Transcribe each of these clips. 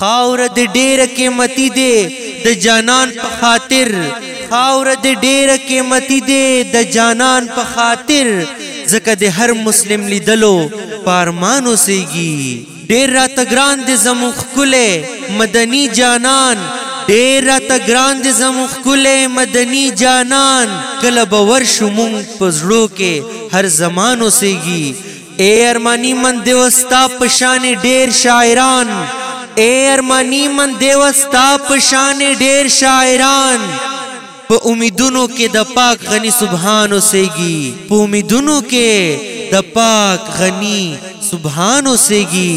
خاوره دې ډېره قیمتي دې د جانان په خاطر خاوره دې ډېره قیمتي دې د جانان په خاطر ځکه د هر مسلم لیدلو په ارمان اوسېږي ډېر راته ګران دې زموږ ښکلی مدني جانان ډېر راته ګران دې زموږ ښکلی مدني جانان کله به ورشو مونږ په زړو کې هر زمان اوسېږي اې ارماني من دیوه ستا په شانې ډېر شاعران اې ارماني من دیوه ستا په شانې ډېر شاعران په امیدونو کې د پاک غني سبحان اوسېږي په امیدونو کې د پاک غني سبحان اوسېږي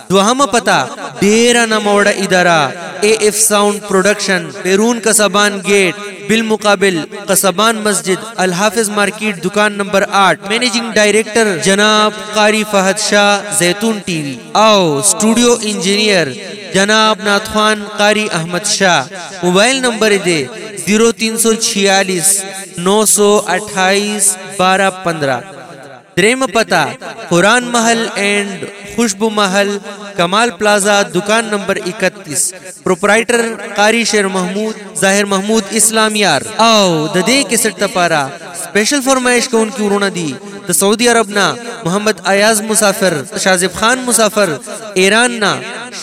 دوهمه پته ډیره نموړه اداره اے ایف ساونډ پروډکشن بیرون قصبان گیټ بالمقابل قصبان مسجد الحافظ مارکیټ دکان نمبر 8 مینیجنګ ډایریکټر جناب قاری فهد شاه زیتون ټي وي او سټوډیو انجنیر جناب ناتخوان قاری احمد شاه موبایل نمبر دی 0346 928 1215 درېمه پته، قرآن محل اینډ خوشبو محل، کمال پلازا، دکان نمبر اکتیس، پروپرایټر، قاري شیر محمود، ظاهر محمود اسلامیار. او د دې کیسټ لپاره سپیشل فرمایش کوونکي ورونه دي د سعودي عرب نه محمد ایاز مسافر، شاذب خان مسافر، ایران نه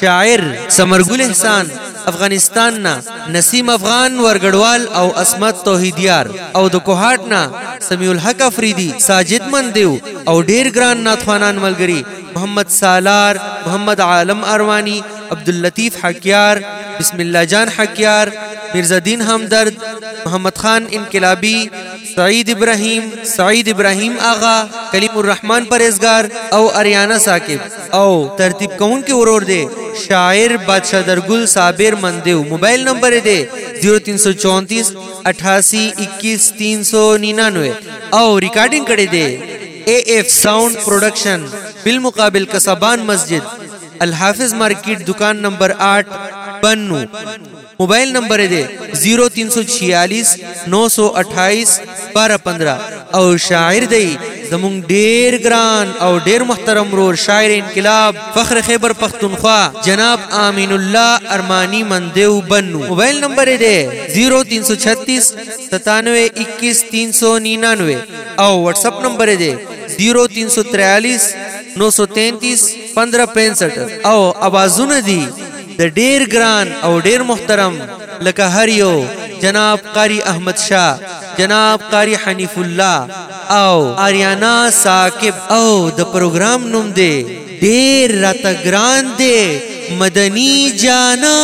شاعر ثمرګل احسان، افغانستان نه نسیم افغان ورګړوال او اسمت توحیدیار او د کوهاټ نه سمیع الحق افریدی ساجد مندیو او ډیر ګران ناتخوانان ملګری محمد سالار محمد عالم اروانی عبداللطیف حکیار بسم الله جان حکیار مرزا دین همدرد محمد خان انقلابی سعید ابراهیم سعید ابراهیم آغا کلیم الرحمن پرېزګار او اریانا ثاقب او ترتیب کوونکي ورور دی شاعر بادشاہ درګل صابر مندیو موبایل نمبر دی 0334 88 21 399 او ریکارډینګ کړی دی اے ایف ساوند پروډکشن بالمقابل کسبان مسجد الحافظ مارکیټ دکان نمبر 8 بنو موبایل نمبر دی 03469281215 او شاعر دی زمونږ ډیر ګران او ډیر محترم رور شاعر انقلاب فخر خیبر پختونخوا جناب امین الله ارمانی مندیو بنو موبایل نمبر دی 03669219399 او واتس اپ نمبر دی 03339331565 او اوازونه دي د ډیر ګران او ډیر محترم لکه هر یو جناب قاری احمد شاه جناب قاری حنیف الله او آریانا ثاقب او د پروګرام نوم دی ډیر راته ګران دی مدنی جانا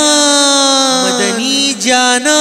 مدنی جانا